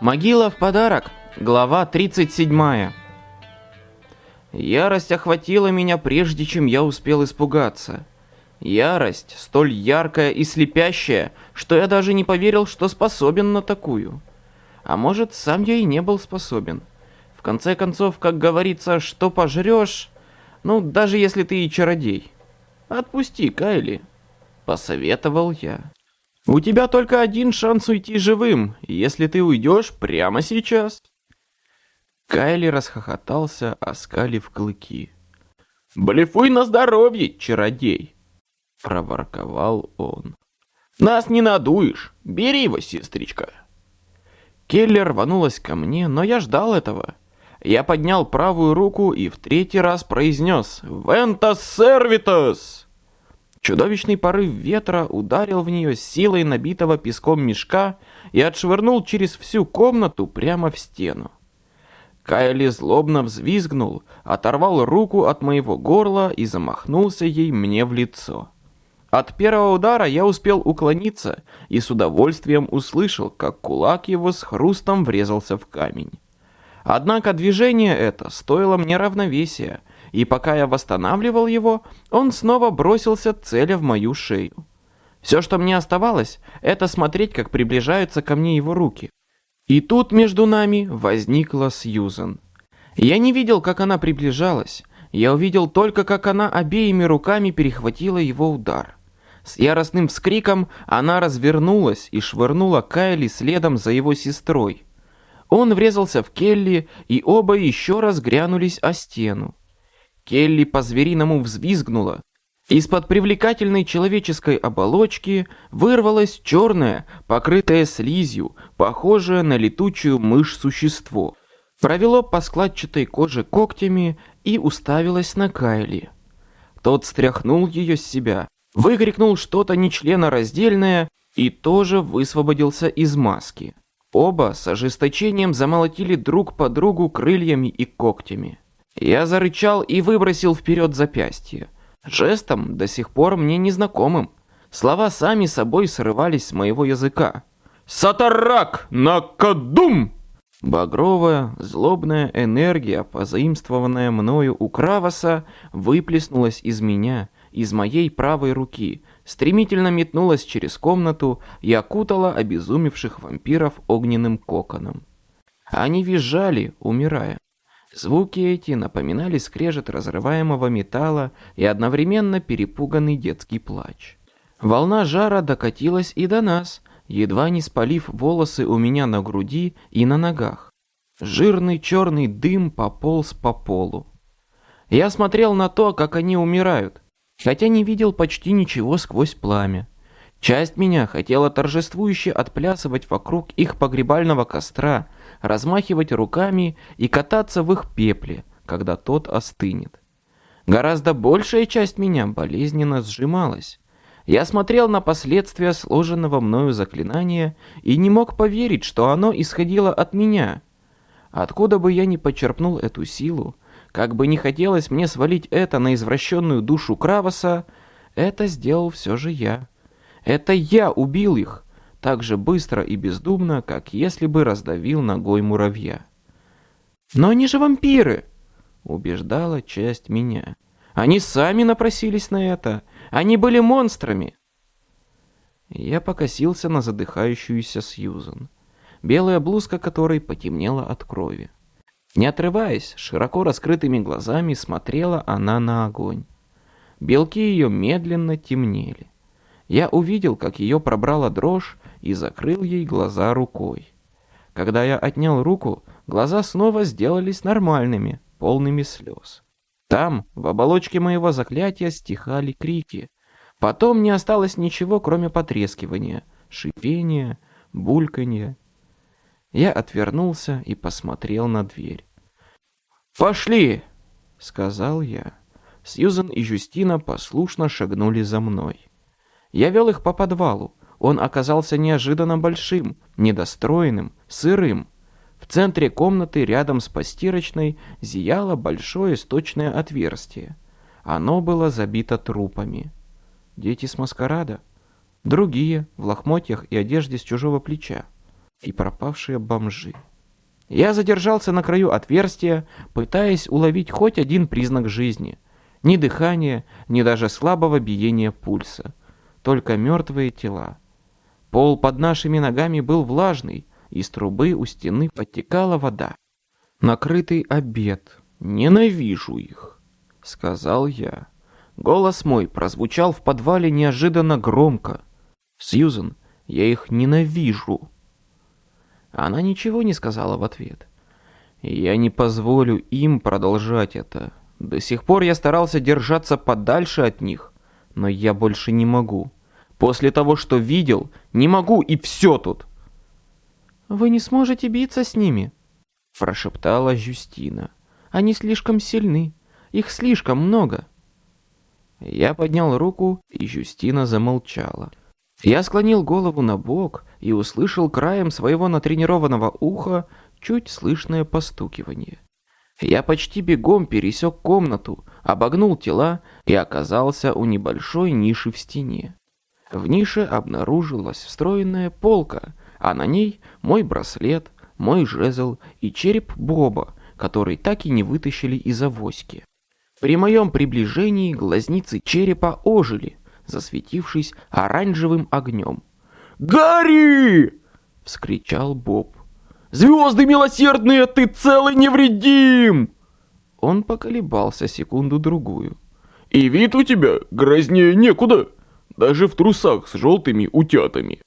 Могила в подарок. Глава 37. Ярость охватила меня прежде, чем я успел испугаться. Ярость столь яркая и слепящая, что я даже не поверил, что способен на такую. А может, сам я и не был способен. В конце концов, как говорится, что пожрешь, ну, даже если ты и чародей. Отпусти, Кайли, посоветовал я. У тебя только один шанс уйти живым, если ты уйдешь прямо сейчас. Кайли расхохотался, оскалив клыки. «Блефуй на здоровье, чародей!» — проворковал он. «Нас не надуешь! Бери его, сестричка!» Келли рванулась ко мне, но я ждал этого. Я поднял правую руку и в третий раз произнес «Вентас сервитас!» Чудовищный порыв ветра ударил в нее силой набитого песком мешка и отшвырнул через всю комнату прямо в стену. Кайли злобно взвизгнул, оторвал руку от моего горла и замахнулся ей мне в лицо. От первого удара я успел уклониться и с удовольствием услышал, как кулак его с хрустом врезался в камень. Однако движение это стоило мне равновесия, и пока я восстанавливал его, он снова бросился, целя в мою шею. Все, что мне оставалось, это смотреть, как приближаются ко мне его руки. И тут между нами возникла Сьюзен. Я не видел, как она приближалась. Я увидел только, как она обеими руками перехватила его удар. С яростным вскриком она развернулась и швырнула Кайли следом за его сестрой. Он врезался в Келли, и оба еще раз грянулись о стену. Келли по-звериному взвизгнула. Из-под привлекательной человеческой оболочки вырвалось черное, покрытое слизью, похожее на летучую мышь существо. Провело по складчатой коже когтями и уставилось на Кайли. Тот стряхнул ее с себя, выкрикнул что-то нечленораздельное и тоже высвободился из маски. Оба с ожесточением замолотили друг по другу крыльями и когтями. Я зарычал и выбросил вперед запястье. Жестом, до сих пор мне незнакомым. Слова сами собой срывались с моего языка. «Сатарак! Накадум!» Багровая, злобная энергия, позаимствованная мною у Кравоса, выплеснулась из меня, из моей правой руки, стремительно метнулась через комнату и окутала обезумевших вампиров огненным коконом. Они визжали, умирая. Звуки эти напоминали скрежет разрываемого металла и одновременно перепуганный детский плач. Волна жара докатилась и до нас, едва не спалив волосы у меня на груди и на ногах. Жирный черный дым пополз по полу. Я смотрел на то, как они умирают, хотя не видел почти ничего сквозь пламя. Часть меня хотела торжествующе отплясывать вокруг их погребального костра, размахивать руками и кататься в их пепле, когда тот остынет. Гораздо большая часть меня болезненно сжималась. Я смотрел на последствия сложенного мною заклинания и не мог поверить, что оно исходило от меня. Откуда бы я ни почерпнул эту силу, как бы не хотелось мне свалить это на извращенную душу Кравоса, это сделал все же я. Это я убил их, так же быстро и бездумно, как если бы раздавил ногой муравья. «Но они же вампиры!» — убеждала часть меня. «Они сами напросились на это! Они были монстрами!» Я покосился на задыхающуюся Сьюзан, белая блузка которой потемнела от крови. Не отрываясь, широко раскрытыми глазами смотрела она на огонь. Белки ее медленно темнели. Я увидел, как ее пробрала дрожь и закрыл ей глаза рукой. Когда я отнял руку, глаза снова сделались нормальными, полными слез. Там, в оболочке моего заклятия, стихали крики. Потом не осталось ничего, кроме потрескивания, шипения, бульканья. Я отвернулся и посмотрел на дверь. «Пошли!» — сказал я. Сьюзен и Жюстина послушно шагнули за мной. Я вел их по подвалу. Он оказался неожиданно большим, недостроенным, сырым. В центре комнаты рядом с постирочной зияло большое сточное отверстие. Оно было забито трупами. Дети с маскарада. Другие, в лохмотьях и одежде с чужого плеча. и пропавшие бомжи. Я задержался на краю отверстия, пытаясь уловить хоть один признак жизни. Ни дыхания, ни даже слабого биения пульса. Только мертвые тела. Пол под нашими ногами был влажный, из трубы у стены подтекала вода. Накрытый обед. Ненавижу их, сказал я. Голос мой прозвучал в подвале неожиданно громко. Сьюзен, я их ненавижу. Она ничего не сказала в ответ. Я не позволю им продолжать это. До сих пор я старался держаться подальше от них, но я больше не могу. После того, что видел, не могу и все тут. «Вы не сможете биться с ними», — прошептала Жюстина. «Они слишком сильны. Их слишком много». Я поднял руку, и Жюстина замолчала. Я склонил голову на бок и услышал краем своего натренированного уха чуть слышное постукивание. Я почти бегом пересек комнату, обогнул тела и оказался у небольшой ниши в стене. В нише обнаружилась встроенная полка, а на ней мой браслет, мой жезл и череп Боба, который так и не вытащили из авоськи. При моем приближении глазницы черепа ожили, засветившись оранжевым огнем. «Гарри!» — вскричал Боб. «Звезды милосердные, ты целый невредим!» Он поколебался секунду-другую. «И вид у тебя грознее некуда, даже в трусах с желтыми утятами».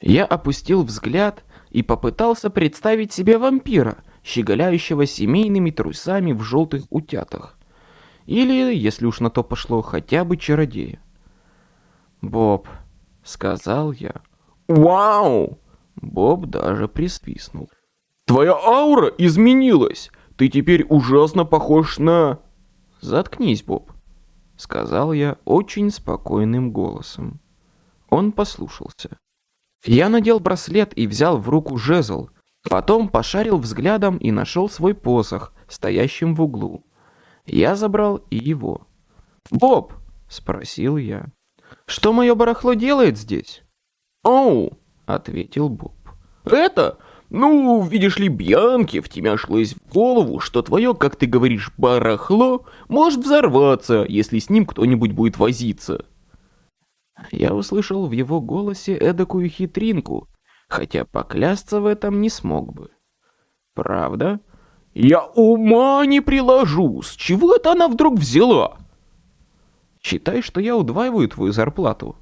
Я опустил взгляд и попытался представить себе вампира, щеголяющего семейными трусами в желтых утятах. Или, если уж на то пошло, хотя бы чародея. «Боб», — сказал я. «Вау!» Боб даже присвистнул. «Твоя аура изменилась! Ты теперь ужасно похож на...» «Заткнись, Боб», — сказал я очень спокойным голосом. Он послушался. Я надел браслет и взял в руку жезл. Потом пошарил взглядом и нашел свой посох, стоящим в углу. Я забрал и его. «Боб!» — спросил я. «Что мое барахло делает здесь?» «Оу!» — ответил Боб. «Это? Ну, видишь ли, Бьянке втемяшилось в голову, что твое, как ты говоришь, барахло может взорваться, если с ним кто-нибудь будет возиться. Я услышал в его голосе эдакую хитринку, хотя поклясться в этом не смог бы. «Правда?» «Я ума не приложу! С чего это она вдруг взяла?» «Считай, что я удваиваю твою зарплату».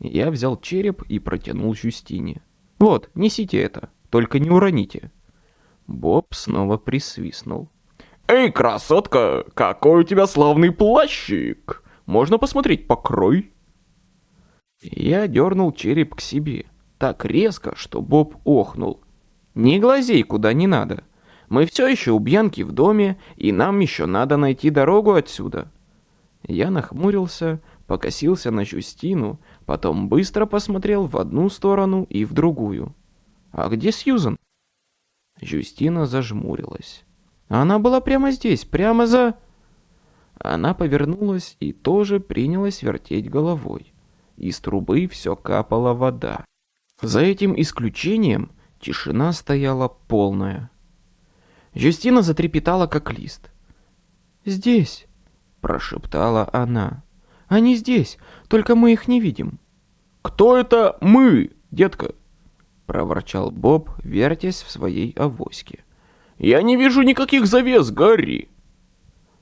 Я взял череп и протянул Жюстине. «Вот, несите это, только не уроните». Боб снова присвистнул. «Эй, красотка, какой у тебя славный плащик! Можно посмотреть покрой?» Я дернул череп к себе, так резко, что Боб охнул. «Не глазей куда не надо. Мы все еще у Бьянки в доме, и нам еще надо найти дорогу отсюда». Я нахмурился, покосился на Жюстину, потом быстро посмотрел в одну сторону и в другую. «А где Сьюзан?» Жюстина зажмурилась. «Она была прямо здесь, прямо за...» Она повернулась и тоже принялась вертеть головой. Из трубы все капала вода. За этим исключением тишина стояла полная. Жюстина затрепетала, как лист. «Здесь», — прошептала она. «Они здесь, только мы их не видим». «Кто это мы, детка?» — проворчал Боб, вертясь в своей авоське. «Я не вижу никаких завес, Гарри!»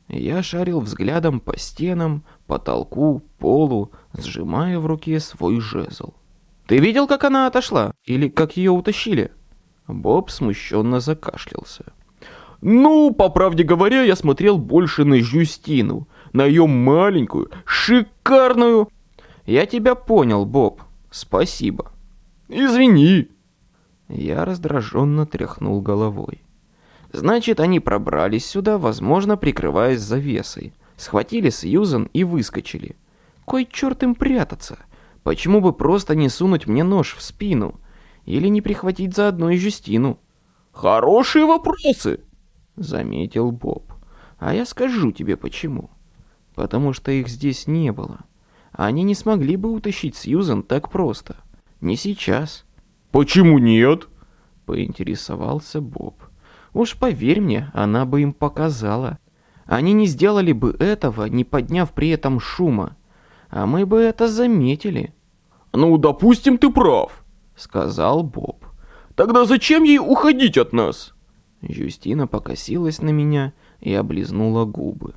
Я шарил взглядом по стенам, потолку, полу, сжимая в руке свой жезл. «Ты видел, как она отошла? Или как ее утащили?» Боб смущенно закашлялся. «Ну, по правде говоря, я смотрел больше на Жюстину, на ее маленькую, шикарную...» «Я тебя понял, Боб. Спасибо». «Извини». Я раздраженно тряхнул головой. Значит, они пробрались сюда, возможно, прикрываясь завесой. Схватили Сьюзан и выскочили. Кой черт им прятаться? Почему бы просто не сунуть мне нож в спину? Или не прихватить заодно и Жюстину? Хорошие вопросы, заметил Боб. А я скажу тебе почему. Потому что их здесь не было. Они не смогли бы утащить Сьюзан так просто. Не сейчас. Почему нет? Поинтересовался Боб. Уж поверь мне, она бы им показала. Они не сделали бы этого, не подняв при этом шума. А мы бы это заметили. «Ну, допустим, ты прав», — сказал Боб. «Тогда зачем ей уходить от нас?» Юстина покосилась на меня и облизнула губы.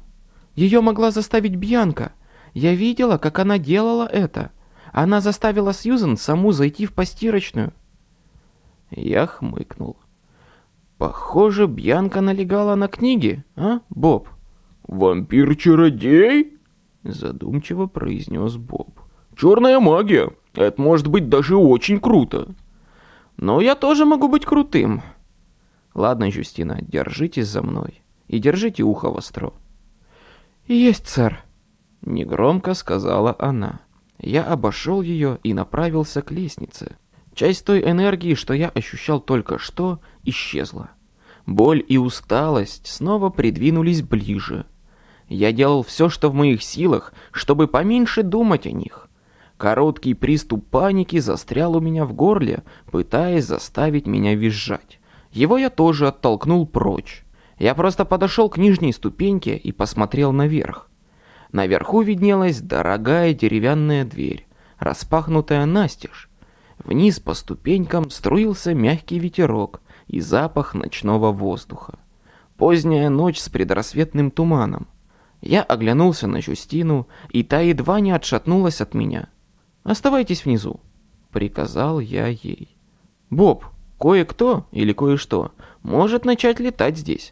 Ее могла заставить Бьянка. Я видела, как она делала это. Она заставила Сьюзен саму зайти в постирочную. Я хмыкнул. Похоже, Бьянка налегала на книги, а, Боб? «Вампир-чародей?» Задумчиво произнес Боб. «Черная магия. Это может быть даже очень круто». «Но я тоже могу быть крутым». «Ладно, Жюстина, держитесь за мной. И держите ухо востро». «Есть, сэр», — негромко сказала она. Я обошел ее и направился к лестнице. Часть той энергии, что я ощущал только что, исчезла. Боль и усталость снова придвинулись ближе. Я делал все, что в моих силах, чтобы поменьше думать о них. Короткий приступ паники застрял у меня в горле, пытаясь заставить меня визжать. Его я тоже оттолкнул прочь. Я просто подошел к нижней ступеньке и посмотрел наверх. Наверху виднелась дорогая деревянная дверь, распахнутая настежь. Вниз по ступенькам струился мягкий ветерок и запах ночного воздуха. Поздняя ночь с предрассветным туманом. Я оглянулся на Жюстину, и та едва не отшатнулась от меня. «Оставайтесь внизу», — приказал я ей. «Боб, кое-кто или кое-что может начать летать здесь.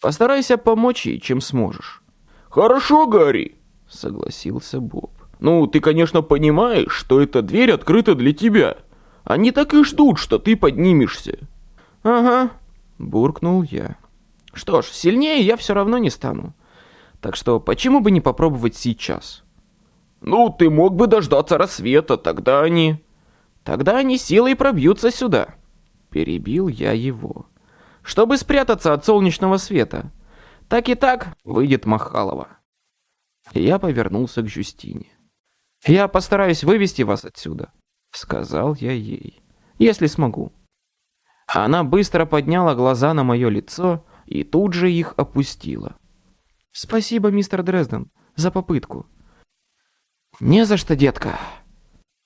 Постарайся помочь ей, чем сможешь». «Хорошо, Гарри», — согласился Боб. «Ну, ты, конечно, понимаешь, что эта дверь открыта для тебя. Они так и ждут, что ты поднимешься». «Ага», — буркнул я. «Что ж, сильнее я все равно не стану. Так что почему бы не попробовать сейчас?» «Ну, ты мог бы дождаться рассвета, тогда они...» «Тогда они силой пробьются сюда», — перебил я его. «Чтобы спрятаться от солнечного света. Так и так выйдет Махалова». Я повернулся к Жюстине. «Я постараюсь вывести вас отсюда», — сказал я ей, — «если смогу». Она быстро подняла глаза на мое лицо и тут же их опустила. «Спасибо, мистер Дрезден, за попытку». «Не за что, детка».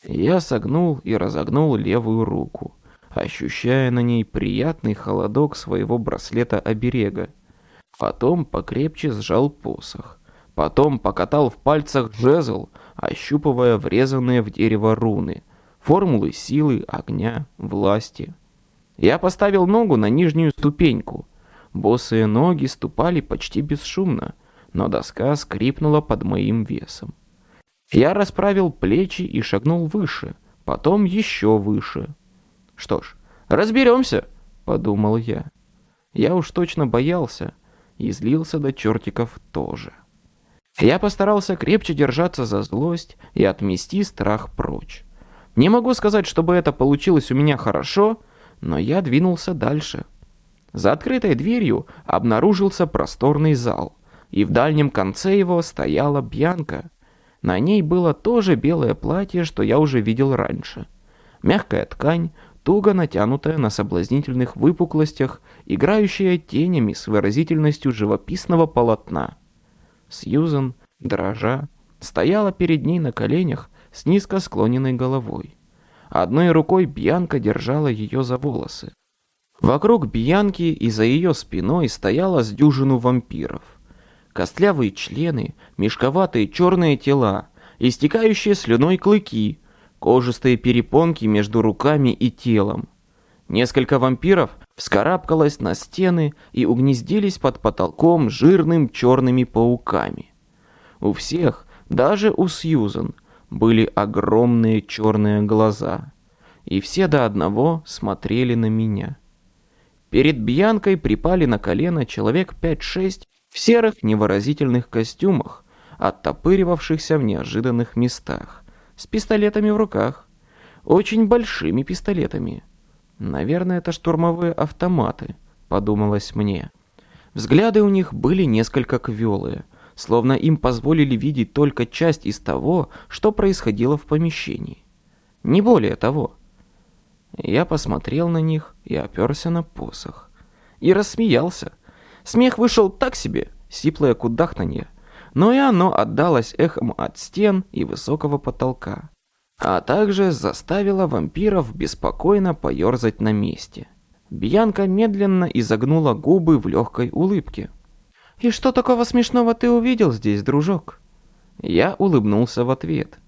Я согнул и разогнул левую руку, ощущая на ней приятный холодок своего браслета-оберега. Потом покрепче сжал посох. Потом покатал в пальцах жезл, ощупывая врезанные в дерево руны, формулы силы, огня, власти. Я поставил ногу на нижнюю ступеньку. Босые ноги ступали почти бесшумно, но доска скрипнула под моим весом. Я расправил плечи и шагнул выше, потом еще выше. Что ж, разберемся, подумал я. Я уж точно боялся и злился до чертиков тоже. Я постарался крепче держаться за злость и отмести страх прочь. Не могу сказать, чтобы это получилось у меня хорошо, но я двинулся дальше. За открытой дверью обнаружился просторный зал, и в дальнем конце его стояла Бьянка. На ней было тоже белое платье, что я уже видел раньше. Мягкая ткань, туго натянутая на соблазнительных выпуклостях, играющая тенями с выразительностью живописного полотна. Сьюзен, дрожа, стояла перед ней на коленях с низко склоненной головой. Одной рукой Бьянка держала ее за волосы. Вокруг Бьянки и за ее спиной стояла с дюжину вампиров. Костлявые члены, мешковатые черные тела, истекающие слюной клыки, кожистые перепонки между руками и телом. Несколько вампиров вскарабкалось на стены и угнездились под потолком жирным черными пауками. У всех, даже у Сьюзен, были огромные черные глаза, и все до одного смотрели на меня. Перед Бьянкой припали на колено человек пять-шесть в серых невыразительных костюмах, оттопыривавшихся в неожиданных местах, с пистолетами в руках, очень большими пистолетами — Наверное, это штурмовые автоматы, подумалось мне. Взгляды у них были несколько квелые, словно им позволили видеть только часть из того, что происходило в помещении. Не более того. Я посмотрел на них и оперся на посох. И рассмеялся. Смех вышел так себе, сиплое кудахтанье, но и оно отдалось эхом от стен и высокого потолка, а также заставило вампиров беспокойно поерзать на месте. Бьянка медленно изогнула губы в легкой улыбке. «И что такого смешного ты увидел здесь, дружок?» Я улыбнулся в ответ.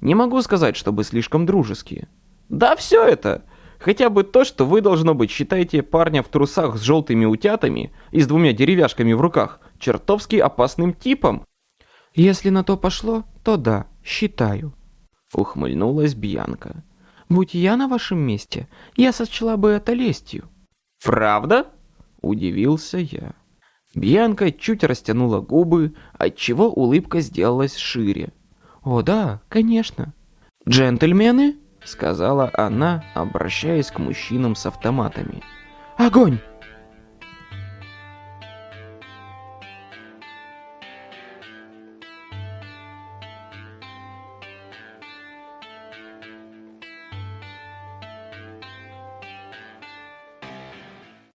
Не могу сказать, чтобы слишком дружеские. «Да все это! Хотя бы то, что вы, должно быть, считаете парня в трусах с желтыми утятами и с двумя деревяшками в руках чертовски опасным типом». «Если на то пошло, то да, считаю», — ухмыльнулась Бьянка. «Будь я на вашем месте, я сочла бы это лестью». «Правда?» — удивился я. Бьянка чуть растянула губы, отчего улыбка сделалась шире. «О да, конечно». «Джентльмены?» — сказала она, обращаясь к мужчинам с автоматами. «Огонь!»